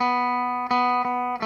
Música